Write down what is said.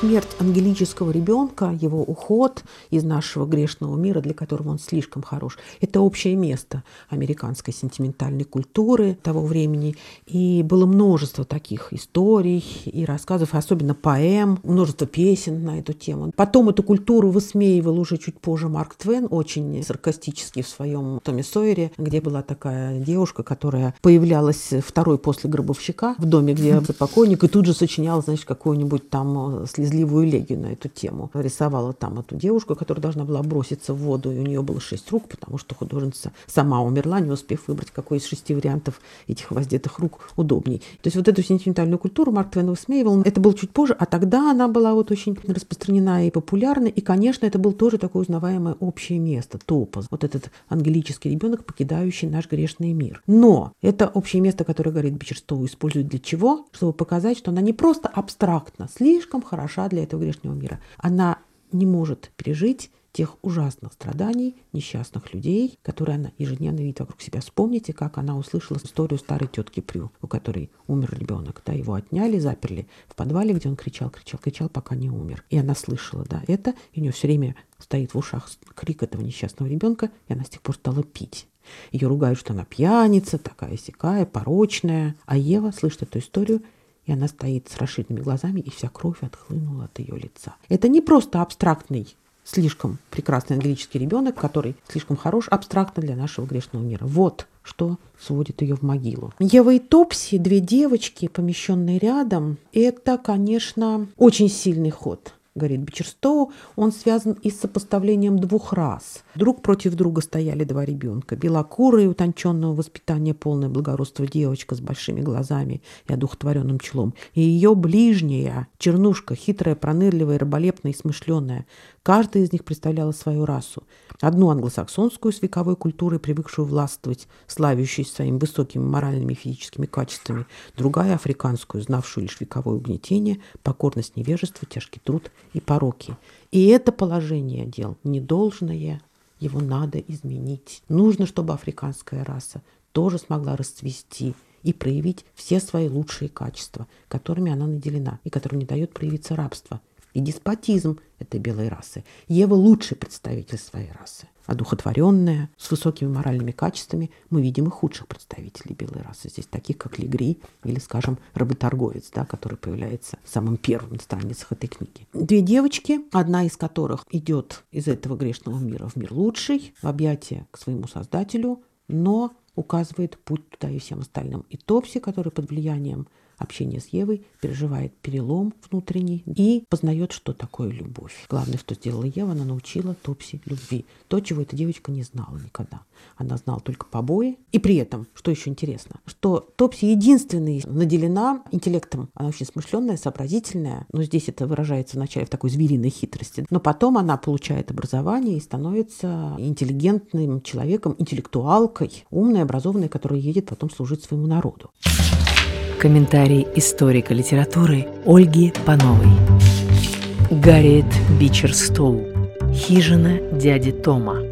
смерть ангелического ребенка, его уход из нашего грешного мира, для которого он слишком хорош, это общее место американской сентиментальной культуры того времени. И было множество таких историй и рассказов, особенно поэм, множество песен на эту тему. Потом эту культуру высмеивал уже чуть позже Марк Твен, очень саркастически в своем Томе Сойере, где была такая девушка, которая появлялась второй после гробовщика в доме, где покойник, и тут же сочиняла, значит, какую-нибудь там слезливую элегию на эту тему. Рисовала там эту девушку, которая должна была броситься в воду, и у нее было шесть рук, потому что художница сама умерла, не успев выбрать, какой из шести вариантов этих воздетых рук удобней. То есть вот эту сентиментальную культуру Марк Твен высмеивал. Это было чуть позже, а тогда она была вот очень распространена и популярна. И, конечно, это был тоже такое узнаваемое общее место, топос. Вот этот ангелический ребенок, покидающий наш грешный мир. Но это общее место, которое, говорит Бичерстоу, использует для чего? Чтобы показать, что она не просто абстрактно, слишком хороша для этого грешного мира. Она не может пережить тех ужасных страданий несчастных людей, которые она ежедневно видит вокруг себя. Вспомните, как она услышала историю старой тетки Прю, у которой умер ребенок. Да, его отняли, заперли в подвале, где он кричал, кричал, кричал, пока не умер. И она слышала, да, это, и у нее все время стоит в ушах крик этого несчастного ребенка, и она с тех пор стала пить. Ее ругают, что она пьяница, такая сякая, порочная. А Ева слышит эту историю и она стоит с расширенными глазами, и вся кровь отхлынула от ее лица. Это не просто абстрактный слишком прекрасный английский ребенок, который слишком хорош абстрактно для нашего грешного мира. Вот что сводит ее в могилу. Ева и Топси, две девочки, помещенные рядом, это, конечно, очень сильный ход говорит Бичерстоу, он связан и с сопоставлением двух рас. Друг против друга стояли два ребенка. Белокурая, утонченного воспитания, полное благородство девочка с большими глазами и одухотворенным челом. И ее ближняя, чернушка, хитрая, пронырливая, раболепная и смышленая. Каждая из них представляла свою расу. Одну англосаксонскую с вековой культурой, привыкшую властвовать, славящуюся своими высокими моральными и физическими качествами. Другая африканскую, знавшую лишь вековое угнетение, покорность невежество, тяжкий труд и пороки. И это положение дел недолжное, его надо изменить. Нужно, чтобы африканская раса тоже смогла расцвести и проявить все свои лучшие качества, которыми она наделена, и которые не дают проявиться рабство и деспотизм этой белой расы. Ева лучший представитель своей расы. Одухотворенная, с высокими моральными качествами, мы видим и худших представителей белой расы. Здесь таких, как Легри или, скажем, работорговец, да, который появляется самым первым на страницах этой книги. Две девочки, одна из которых идет из этого грешного мира в мир лучший, в объятия к своему создателю, но указывает путь туда и всем остальным. И Топси, который под влиянием общения с Евой, переживает перелом внутренний и познает, что такое любовь. Главное, что сделала Ева, она научила Топси любви. То, чего эта девочка не знала никогда. Она знала только побои. И при этом, что еще интересно, что Топси единственный наделена интеллектом. Она очень смышленная, сообразительная. Но здесь это выражается вначале в такой звериной хитрости. Но потом она получает образование и становится интеллигентным человеком, интеллектуалкой, умной, образованной, которая едет потом служить своему народу. Комментарий историка литературы Ольги Пановой. Гарриет Бичерстоу. Хижина дяди Тома.